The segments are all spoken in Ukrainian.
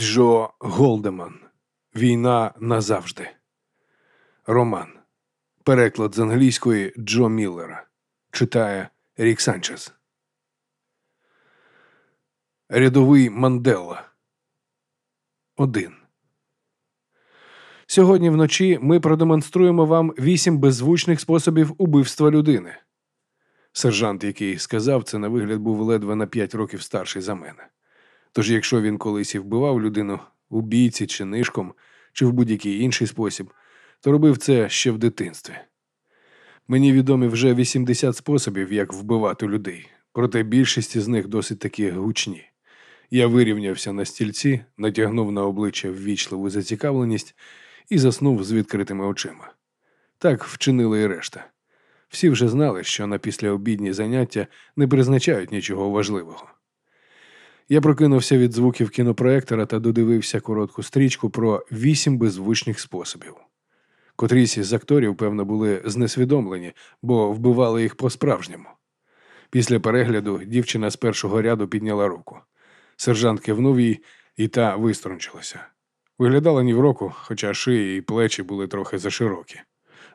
Джо Голдеман. Війна назавжди. Роман. Переклад з англійської Джо Міллера. Читає Рік Санчес. Рядовий Манделла. Один. Сьогодні вночі ми продемонструємо вам вісім беззвучних способів убивства людини. Сержант, який сказав це, на вигляд був ледве на п'ять років старший за мене. Тож, якщо він колись і вбивав людину у бійці чи нишком, чи в будь-який інший спосіб, то робив це ще в дитинстві. Мені відомі вже 80 способів, як вбивати людей, проте більшість з них досить таки гучні. Я вирівнявся на стільці, натягнув на обличчя ввічливу зацікавленість і заснув з відкритими очима. Так вчинили і решта. Всі вже знали, що на післяобідні заняття не призначають нічого важливого. Я прокинувся від звуків кінопроектора та додивився коротку стрічку про вісім беззвучних способів. Котрісь із акторів, певно, були знесвідомлені, бо вбивали їх по-справжньому. Після перегляду дівчина з першого ряду підняла руку. Сержант кивнув їй, і та виструнчилася. Виглядала ні в року, хоча шиї і плечі були трохи заширокі.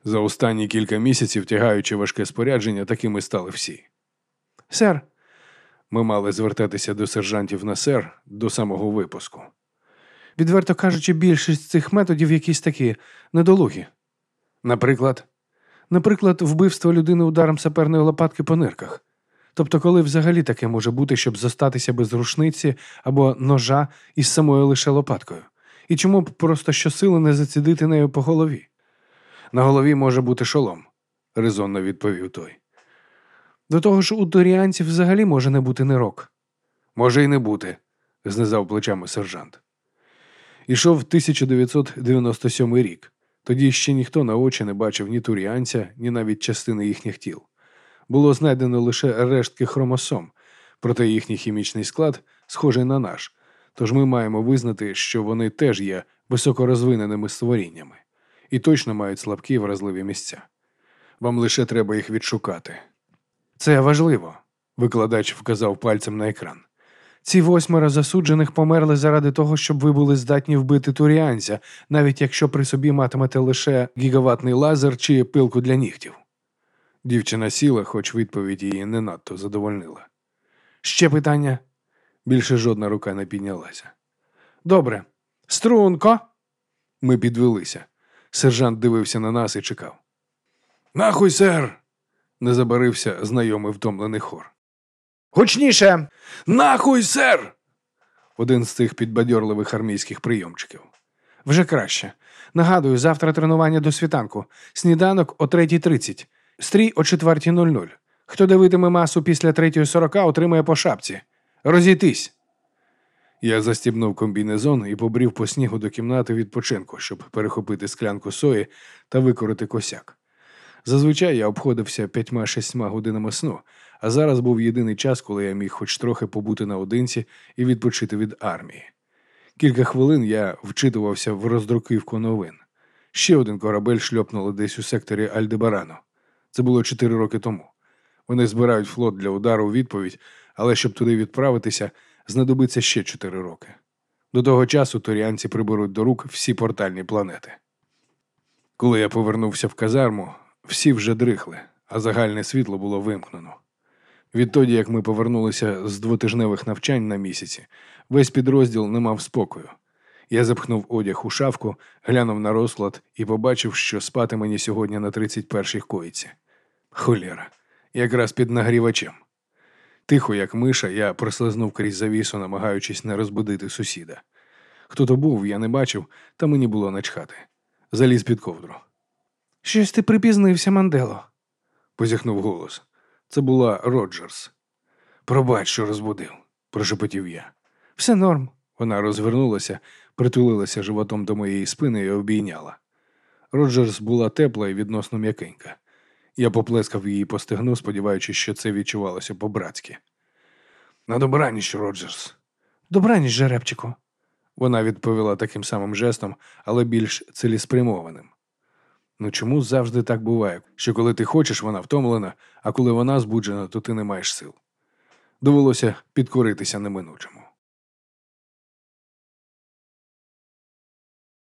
За останні кілька місяців, тягаючи важке спорядження, такими стали всі. Сер, ми мали звертатися до сержантів на сер до самого випуску. Відверто кажучи, більшість цих методів якісь такі недолугі. Наприклад, наприклад, вбивство людини ударом саперної лопатки по нирках. Тобто, коли взагалі таке може бути, щоб зостатися без рушниці або ножа із самою лише лопаткою. І чому б просто щосили не зацідити нею по голові? На голові може бути шолом, резонно відповів той. До того ж, у торіанців взагалі може не бути нирок. Може й не бути, знизав плечами сержант. Ішов 1997 рік. Тоді ще ніхто на очі не бачив ні туріанця, ні навіть частини їхніх тіл. Було знайдено лише рештки хромосом, проте їхній хімічний склад схожий на наш, тож ми маємо визнати, що вони теж є високорозвиненими створіннями і точно мають слабкі вразливі місця. Вам лише треба їх відшукати. Це важливо, викладач вказав пальцем на екран. Ці восьмеро засуджених померли заради того, щоб ви були здатні вбити туріанця, навіть якщо при собі матимете лише гігаватний лазер чи пилку для нігтів. Дівчина сіла, хоч відповідь її не надто задовольнила. Ще питання? Більше жодна рука не піднялася. Добре. Струнко. Ми підвелися. Сержант дивився на нас і чекав. Нахуй, сер. Не забарився знайомий втомлений хор. Гучніше. Нахуй, сер. Один з цих підбадьорливих армійських прийомчиків. Вже краще. Нагадую, завтра тренування до світанку. Сніданок о 3.30. Стрій о 4.00. Хто дивитиме масу після 3.40, отримає по шапці. Розійтись. Я застібнув комбінезон і побрів по снігу до кімнати відпочинку, щоб перехопити склянку сої та викорити косяк. Зазвичай я обходився п'ятьма-шістьма годинами сну, а зараз був єдиний час, коли я міг хоч трохи побути наодинці і відпочити від армії. Кілька хвилин я вчитувався в роздруківку новин. Ще один корабель шльопнули десь у секторі Альдебарану. Це було чотири роки тому. Вони збирають флот для удару у відповідь, але щоб туди відправитися, знадобиться ще чотири роки. До того часу торіанці приберуть до рук всі портальні планети. Коли я повернувся в казарму, всі вже дрихли, а загальне світло було вимкнено. Відтоді, як ми повернулися з двотижневих навчань на місяці, весь підрозділ не мав спокою. Я запхнув одяг у шафку, глянув на розклад і побачив, що спати мені сьогодні на 31-й коїці. Холєра, якраз під нагрівачем. Тихо, як миша, я прослизнув крізь завісу, намагаючись не розбудити сусіда. Хто то був, я не бачив, та мені було начхати. Заліз під ковдру. Щось ти припізнився, Мандело, позіхнув голос. Це була Роджерс. Пробач, що розбудив, прошепотів я. Все норм. Вона розвернулася, притулилася животом до моєї спини і обійняла. Роджерс була тепла і відносно м'якенька. Я поплескав її по стегну, сподіваючись, що це відчувалося по-братськи. На добраніч, Роджерс. Добраніч, жеребчику. Вона відповіла таким самим жестом, але більш цілеспрямованим. Ну чому завжди так буває, що коли ти хочеш, вона втомлена, а коли вона збуджена, то ти не маєш сил. Довелося підкоритися неминучому.